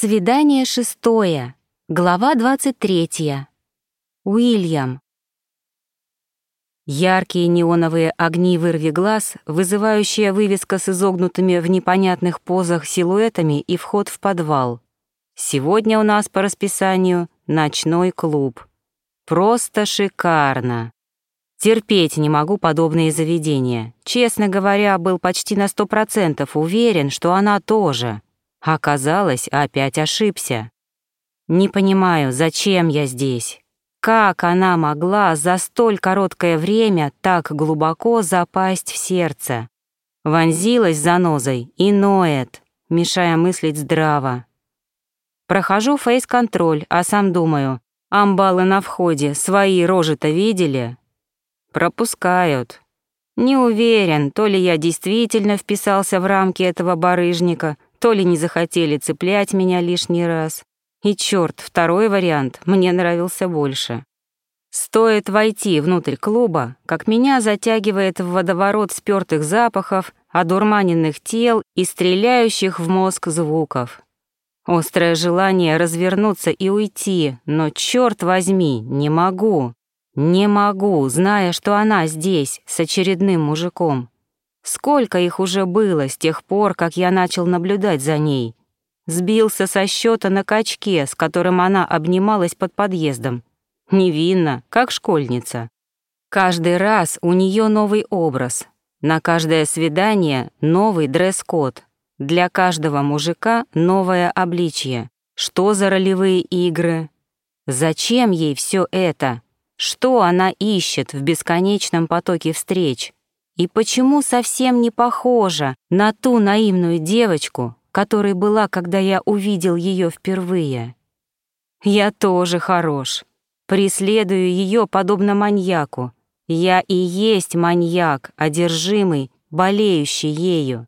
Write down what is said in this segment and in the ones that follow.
Свидание шестое. Глава двадцать третья. Уильям. Яркие неоновые огни вырви глаз, вызывающая вывеска с изогнутыми в непонятных позах силуэтами и вход в подвал. Сегодня у нас по расписанию ночной клуб. Просто шикарно. Терпеть не могу подобные заведения. Честно говоря, был почти на сто процентов уверен, что она тоже — Оказалось, опять ошибся. Не понимаю, зачем я здесь. Как она могла за столь короткое время так глубоко запасть в сердце? Вонзилась занозой и ноет, мешая мыслить здраво. Прохожу фейс-контроль, а сам думаю, амбалы на входе свои рожи-то видели? Пропускают. Не уверен, то ли я действительно вписался в рамки этого барыжника, то ли не захотели цеплять меня лишний раз. И чёрт, второй вариант мне нравился больше. Стоит войти внутрь клуба, как меня затягивает в водоворот спёртых запахов, одурманенных тел и стреляющих в мозг звуков. Острое желание развернуться и уйти, но, чёрт возьми, не могу. Не могу, зная, что она здесь, с очередным мужиком. Сколько их уже было с тех пор, как я начал наблюдать за ней. Сбился со счета на качке, с которым она обнималась под подъездом. Невинно, как школьница. Каждый раз у нее новый образ. На каждое свидание новый дресс-код. Для каждого мужика новое обличье. Что за ролевые игры? Зачем ей все это? Что она ищет в бесконечном потоке встреч? И почему совсем не похожа на ту наивную девочку, которой была, когда я увидел ее впервые? Я тоже хорош. Преследую ее подобно маньяку. Я и есть маньяк, одержимый, болеющий ею.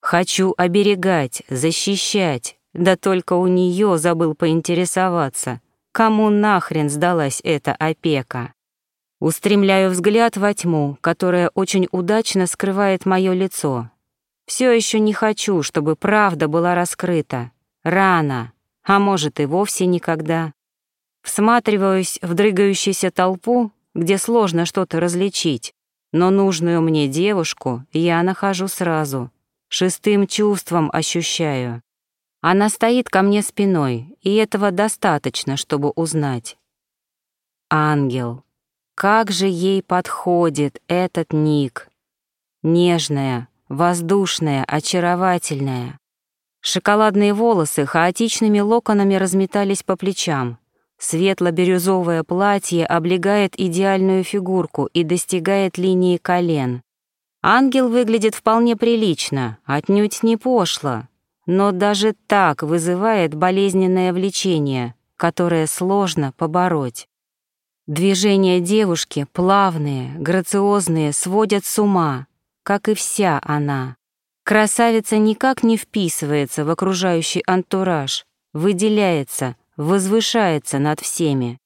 Хочу оберегать, защищать, да только у нее забыл поинтересоваться, кому нахрен сдалась эта опека. Устремляю взгляд во тьму, которая очень удачно скрывает мое лицо. Все еще не хочу, чтобы правда была раскрыта. Рано, а может и вовсе никогда. Всматриваюсь в дрыгающуюся толпу, где сложно что-то различить, но нужную мне девушку я нахожу сразу. Шестым чувством ощущаю. Она стоит ко мне спиной, и этого достаточно, чтобы узнать. Ангел. Как же ей подходит этот ник. Нежная, воздушная, очаровательная. Шоколадные волосы хаотичными локонами разметались по плечам. Светло-бирюзовое платье облегает идеальную фигурку и достигает линии колен. Ангел выглядит вполне прилично, отнюдь не пошло, но даже так вызывает болезненное влечение, которое сложно побороть. Движения девушки, плавные, грациозные, сводят с ума, как и вся она. Красавица никак не вписывается в окружающий антураж, выделяется, возвышается над всеми.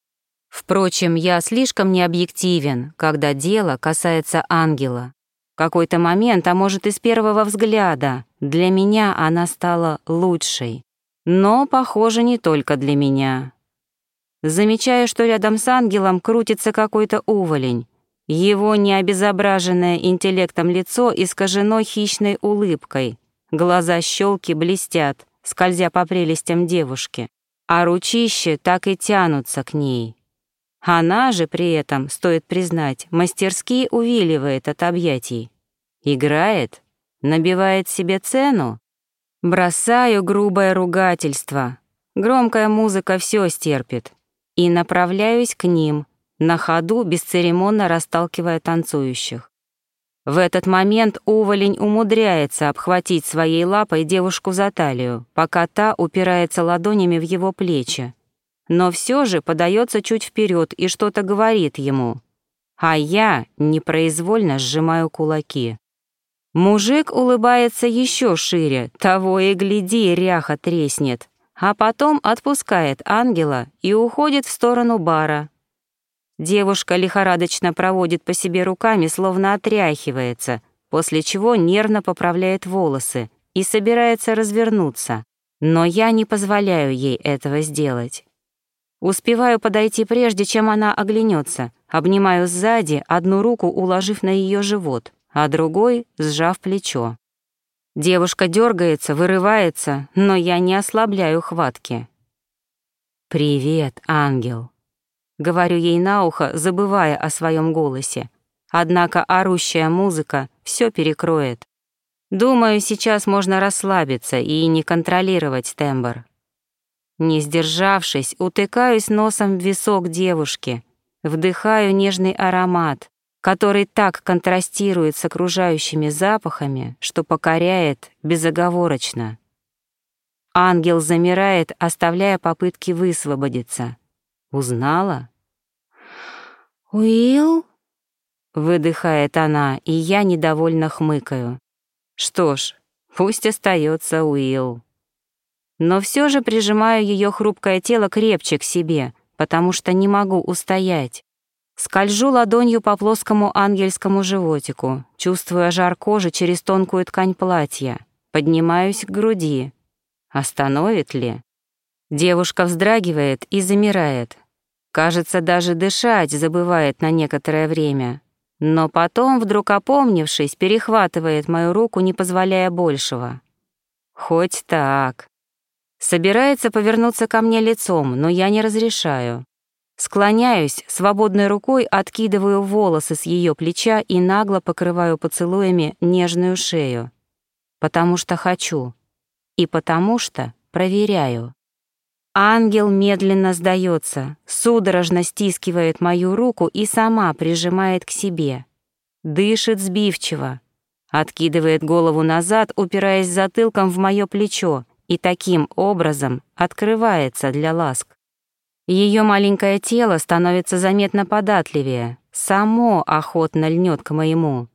Впрочем, я слишком необъективен, когда дело касается ангела. Какой-то момент, а может и с первого взгляда, для меня она стала лучшей. Но, похоже, не только для меня. Замечаю, что рядом с ангелом крутится какой-то уволень. Его необезображенное интеллектом лицо искажено хищной улыбкой. Глаза щелки блестят, скользя по прелестям девушки, а ручища так и тянутся к ней. Она же при этом, стоит признать, мастерски увиливает от объятий. Играет, набивает себе цену. Бросаю грубое ругательство. Громкая музыка все стерпит и направляюсь к ним, на ходу бесцеремонно расталкивая танцующих. В этот момент уволень умудряется обхватить своей лапой девушку за талию, пока та упирается ладонями в его плечи. Но все же подается чуть вперед и что-то говорит ему. А я непроизвольно сжимаю кулаки. Мужик улыбается еще шире, того и гляди, ряха треснет а потом отпускает ангела и уходит в сторону бара. Девушка лихорадочно проводит по себе руками, словно отряхивается, после чего нервно поправляет волосы и собирается развернуться. Но я не позволяю ей этого сделать. Успеваю подойти прежде, чем она оглянется, обнимаю сзади, одну руку уложив на ее живот, а другой сжав плечо. Девушка дергается, вырывается, но я не ослабляю хватки. «Привет, ангел», — говорю ей на ухо, забывая о своем голосе. Однако орущая музыка все перекроет. Думаю, сейчас можно расслабиться и не контролировать тембр. Не сдержавшись, утыкаюсь носом в висок девушки, вдыхаю нежный аромат, который так контрастирует с окружающими запахами, что покоряет безоговорочно. Ангел замирает, оставляя попытки высвободиться. Узнала? «Уилл?» — выдыхает она, и я недовольно хмыкаю. Что ж, пусть остается Уилл но все же прижимаю ее хрупкое тело крепче к себе, потому что не могу устоять. Скольжу ладонью по плоскому ангельскому животику, чувствуя жар кожи через тонкую ткань платья. Поднимаюсь к груди. Остановит ли? Девушка вздрагивает и замирает. Кажется, даже дышать забывает на некоторое время. Но потом, вдруг опомнившись, перехватывает мою руку, не позволяя большего. Хоть так. Собирается повернуться ко мне лицом, но я не разрешаю. Склоняюсь, свободной рукой откидываю волосы с ее плеча и нагло покрываю поцелуями нежную шею. Потому что хочу. И потому что проверяю. Ангел медленно сдается, судорожно стискивает мою руку и сама прижимает к себе. Дышит сбивчиво. Откидывает голову назад, упираясь затылком в мое плечо, и таким образом открывается для ласк. Ее маленькое тело становится заметно податливее, само охотно льнет к моему.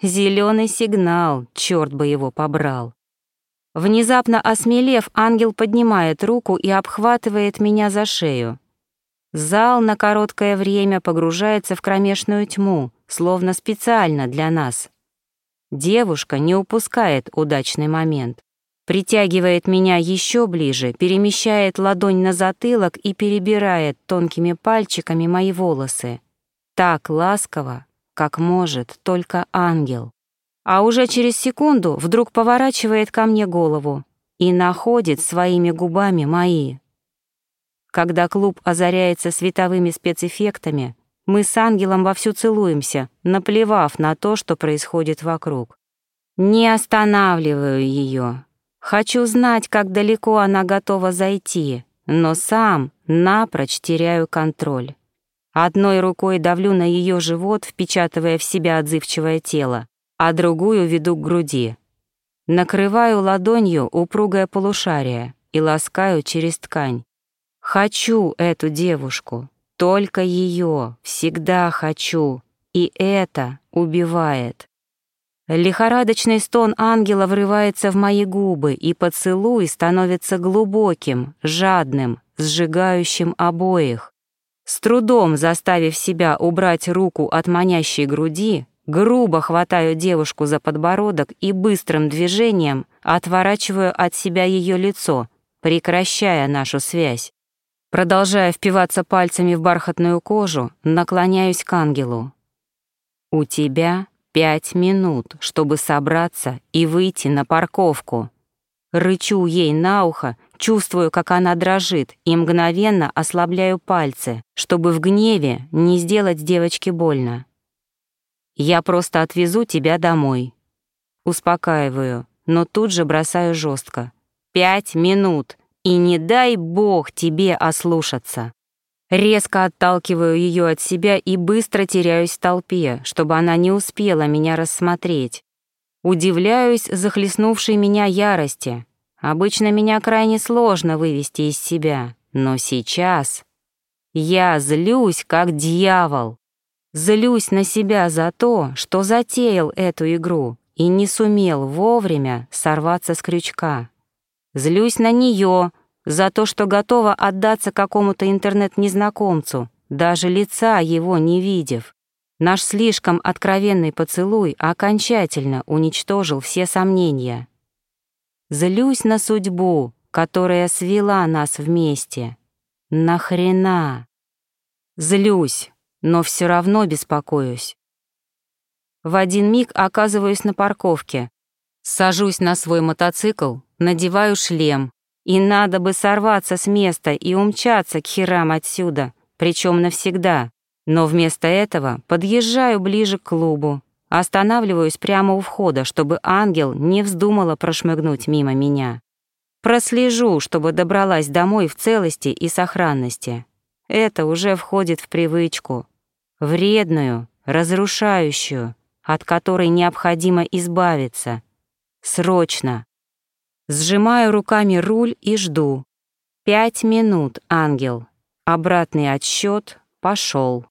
Зеленый сигнал, черт бы его побрал. Внезапно осмелев, ангел поднимает руку и обхватывает меня за шею. Зал на короткое время погружается в кромешную тьму, словно специально для нас. Девушка не упускает удачный момент притягивает меня еще ближе, перемещает ладонь на затылок и перебирает тонкими пальчиками мои волосы. Так ласково, как может только ангел. А уже через секунду вдруг поворачивает ко мне голову и находит своими губами мои. Когда клуб озаряется световыми спецэффектами, мы с ангелом вовсю целуемся, наплевав на то, что происходит вокруг. Не останавливаю ее, Хочу знать, как далеко она готова зайти, но сам напрочь теряю контроль. Одной рукой давлю на ее живот, впечатывая в себя отзывчивое тело, а другую веду к груди. Накрываю ладонью упругое полушарие и ласкаю через ткань. Хочу эту девушку, только ее, всегда хочу, и это убивает. Лихорадочный стон ангела врывается в мои губы, и поцелуй становится глубоким, жадным, сжигающим обоих. С трудом заставив себя убрать руку от манящей груди, грубо хватаю девушку за подбородок и быстрым движением отворачиваю от себя ее лицо, прекращая нашу связь. Продолжая впиваться пальцами в бархатную кожу, наклоняюсь к ангелу. «У тебя Пять минут, чтобы собраться и выйти на парковку. Рычу ей на ухо, чувствую, как она дрожит, и мгновенно ослабляю пальцы, чтобы в гневе не сделать девочке больно. «Я просто отвезу тебя домой». Успокаиваю, но тут же бросаю жестко. «Пять минут, и не дай бог тебе ослушаться». Резко отталкиваю ее от себя и быстро теряюсь в толпе, чтобы она не успела меня рассмотреть. Удивляюсь захлестнувшей меня ярости. Обычно меня крайне сложно вывести из себя, но сейчас я злюсь, как дьявол. Злюсь на себя за то, что затеял эту игру и не сумел вовремя сорваться с крючка. Злюсь на нее, за то, что готова отдаться какому-то интернет-незнакомцу, даже лица его не видев. Наш слишком откровенный поцелуй окончательно уничтожил все сомнения. Злюсь на судьбу, которая свела нас вместе. Нахрена? Злюсь, но все равно беспокоюсь. В один миг оказываюсь на парковке. Сажусь на свой мотоцикл, надеваю шлем. И надо бы сорваться с места и умчаться к херам отсюда, причем навсегда. Но вместо этого подъезжаю ближе к клубу, останавливаюсь прямо у входа, чтобы ангел не вздумала прошмыгнуть мимо меня. Прослежу, чтобы добралась домой в целости и сохранности. Это уже входит в привычку. Вредную, разрушающую, от которой необходимо избавиться. Срочно. Сжимаю руками руль и жду. Пять минут, ангел. Обратный отсчет пошел.